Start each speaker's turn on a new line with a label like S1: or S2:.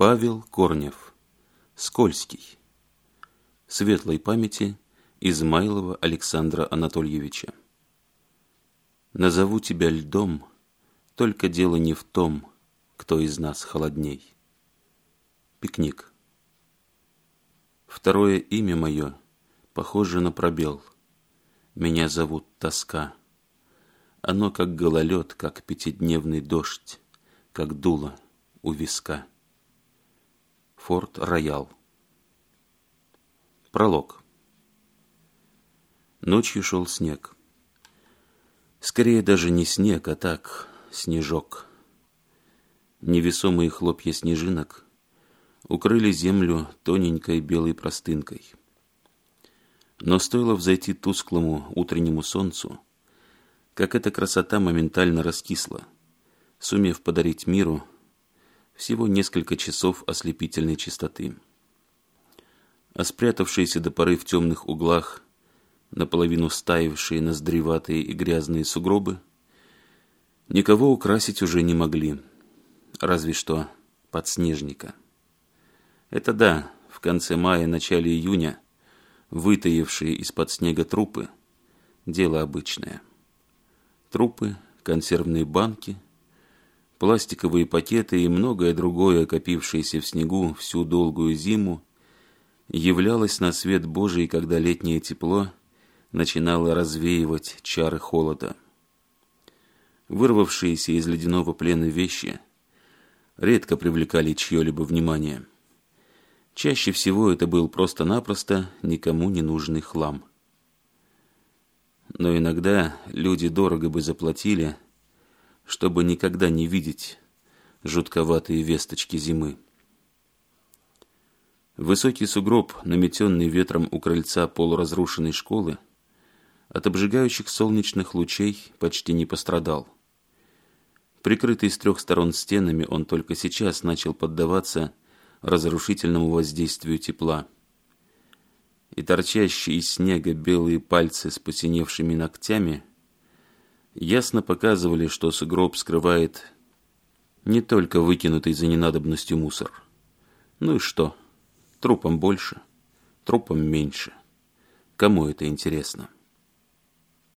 S1: Павел Корнев. Скользкий. Светлой памяти Измайлова Александра Анатольевича. Назову тебя льдом, только дело не в том, кто из нас холодней. Пикник. Второе имя мое похоже на пробел. Меня зовут Тоска. Оно как гололед, как пятидневный дождь, как дуло у виска. Форт Роял. Пролог. Ночью шел снег. Скорее даже не снег, а так, снежок. Невесомые хлопья снежинок укрыли землю тоненькой белой простынкой. Но стоило взойти тусклому утреннему солнцу, как эта красота моментально раскисла, сумев подарить миру всего несколько часов ослепительной чистоты. А спрятавшиеся до поры в темных углах, наполовину стаившие ноздреватые и грязные сугробы, никого украсить уже не могли, разве что подснежника. Это да, в конце мая, начале июня, вытаившие из-под снега трупы – дело обычное. Трупы, консервные банки – пластиковые пакеты и многое другое, копившееся в снегу всю долгую зиму, являлось на свет Божий, когда летнее тепло начинало развеивать чары холода. Вырвавшиеся из ледяного плена вещи редко привлекали чье-либо внимание. Чаще всего это был просто-напросто никому не нужный хлам. Но иногда люди дорого бы заплатили – чтобы никогда не видеть жутковатые весточки зимы. Высокий сугроб, наметенный ветром у крыльца полуразрушенной школы, от обжигающих солнечных лучей почти не пострадал. Прикрытый с трех сторон стенами, он только сейчас начал поддаваться разрушительному воздействию тепла. И торчащие из снега белые пальцы с посиневшими ногтями ясно показывали, что сугроб скрывает не только выкинутый за ненадобностью мусор. Ну и что? Трупом больше, трупом меньше. Кому это интересно?